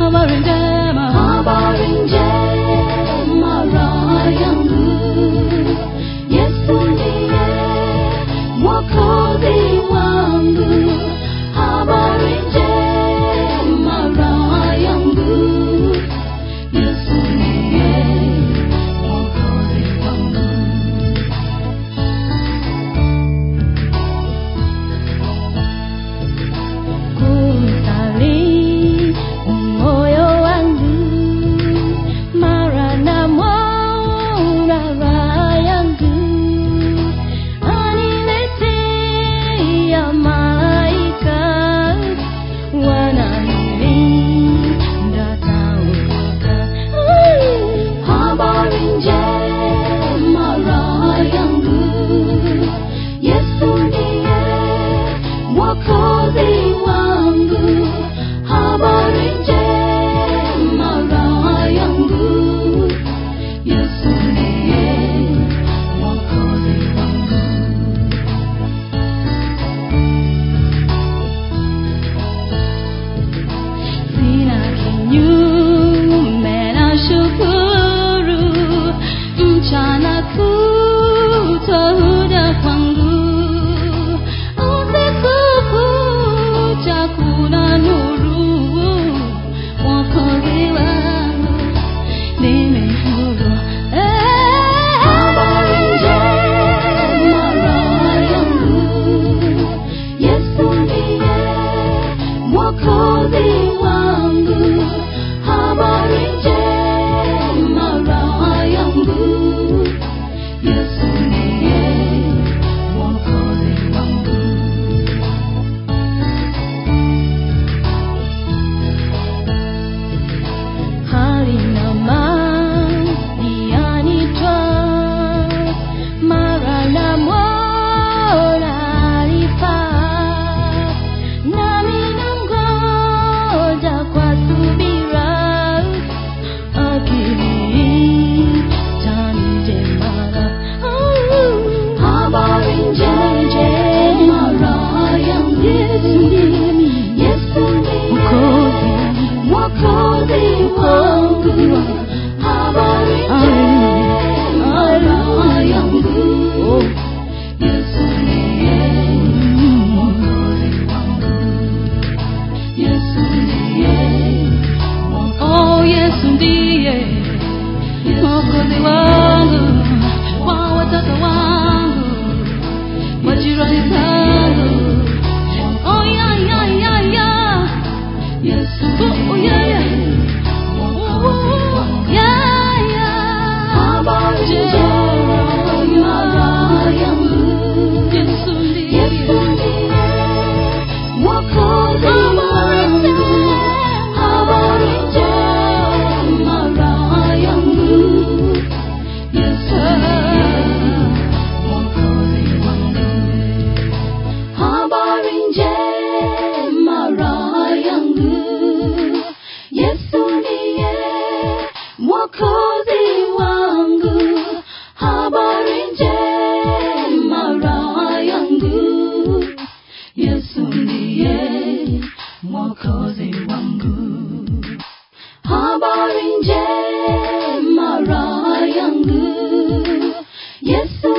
Amar Amar could be. Mwokozi wangu, habari njema raha yangu, wangu. Habari njema raha yangu, Yesu